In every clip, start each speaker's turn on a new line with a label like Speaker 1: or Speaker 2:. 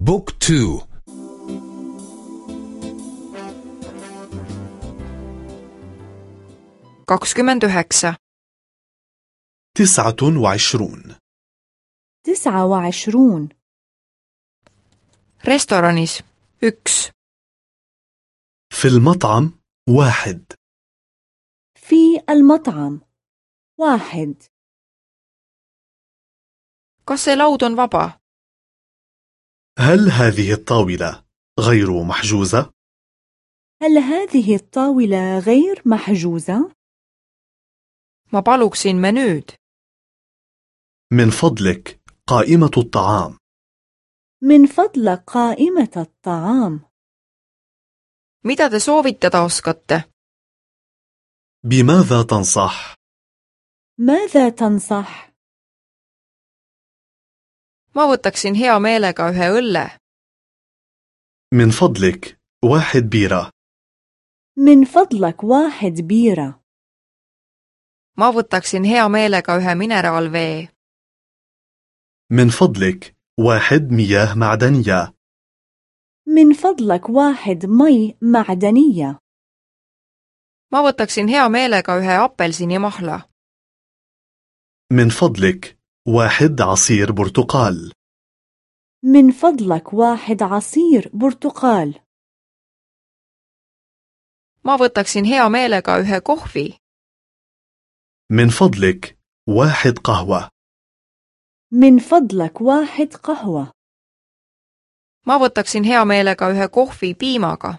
Speaker 1: بوك تو.
Speaker 2: kakskümmend üheksa.
Speaker 3: تسعة وعشرون.
Speaker 4: تسعة وعشرون.
Speaker 2: Restoranis üks.
Speaker 3: في المطعم واحد.
Speaker 4: في المطعم واحد.
Speaker 2: See laud on vaba?
Speaker 3: هل هذه الطاولة غير محجوزة؟
Speaker 4: هل هذه الطاولة غير محجوزة؟
Speaker 2: ma paluksin menüüd
Speaker 3: من فضلك قائمة الطعام
Speaker 4: من فضلك قائمة الطعام
Speaker 2: mida te soovitada oskate
Speaker 3: بماذا تنصح؟
Speaker 4: ماذا تنصح؟
Speaker 2: Ma võtaksin hea meelega ühe õlle
Speaker 3: من فضلك واحد بيرة
Speaker 4: من فضلك واحد بيرة
Speaker 2: ma võtaksin hea meelega ühe mineraalvee
Speaker 3: من فضلك واحد مياه معدنية
Speaker 4: من فضلك واحد مي معدنية
Speaker 2: ma võtaksin hea meelega ühe apelsinimahla
Speaker 3: من فضلك واحد عصير برتقال.
Speaker 4: من فضلك واحد عصير برتقال.
Speaker 2: Ma võtaksin hea meelega ühe kohvi.
Speaker 3: من فضلك واحد قهوة.
Speaker 4: من فضلك واحد قهوة.
Speaker 2: Ma võtaksin hea meelega ühe kohvi piimaga.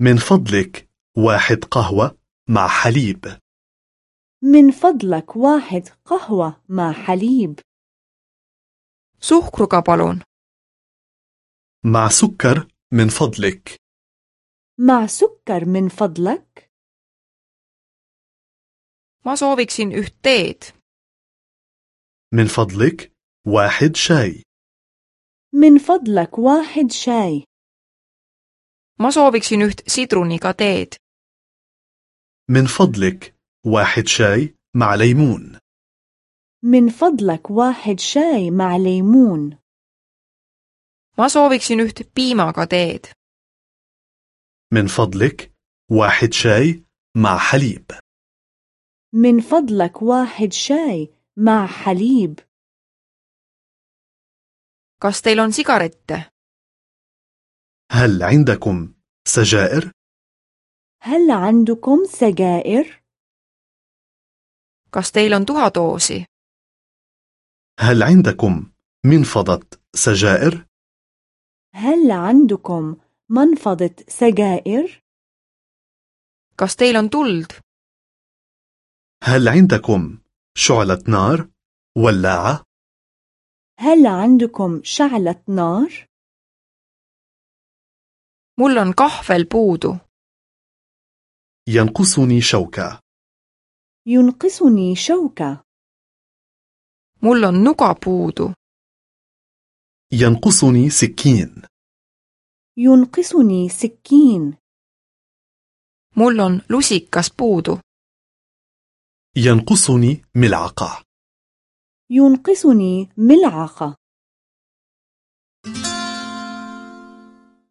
Speaker 3: من فضلك واحد قهوة مع حليب.
Speaker 4: من فضلك واحد قهوة مع حليب.
Speaker 2: suhkruga palun
Speaker 3: مع سكر من فضلك.
Speaker 4: مع سكر من فضلك.
Speaker 2: Ma sooviksin üht teed.
Speaker 3: من فضلك واحد شاي.
Speaker 4: من فضلك واحد شاي.
Speaker 2: Ma sooviksin üht sidruniga teed.
Speaker 3: من فضلك واحد شاي مع ليمون.
Speaker 4: من فضلك واحد شاي مع ليمون.
Speaker 2: Ma sooviksin üht piimaga teed
Speaker 3: من فضلك واحد شاي مع حليب.
Speaker 4: من فضلك واحد شاي مع حليب.
Speaker 2: Kas teil on sigarette?
Speaker 3: هل عندكم سجائر؟
Speaker 4: هل عندكم سجائر؟
Speaker 2: Kas teil on tuhadoosi
Speaker 3: هل عندكم منفضة سجائر؟
Speaker 4: هل عندكم منفضة سجائر؟
Speaker 2: kas teil on tuld
Speaker 3: هل عندكم شعلة نار؟ ولاعة؟
Speaker 4: هل عندكم شعلة نار؟
Speaker 2: mul on kahvel puudu
Speaker 3: ينقصني شوكة
Speaker 4: ينقصني شوكة.
Speaker 2: On nuga puudu.
Speaker 3: ينقصني سكين.
Speaker 4: ينقصني سكين.
Speaker 2: Mul on lusikas puudu.
Speaker 3: ينقصني ملعقة.
Speaker 4: ينقصني ملعقة.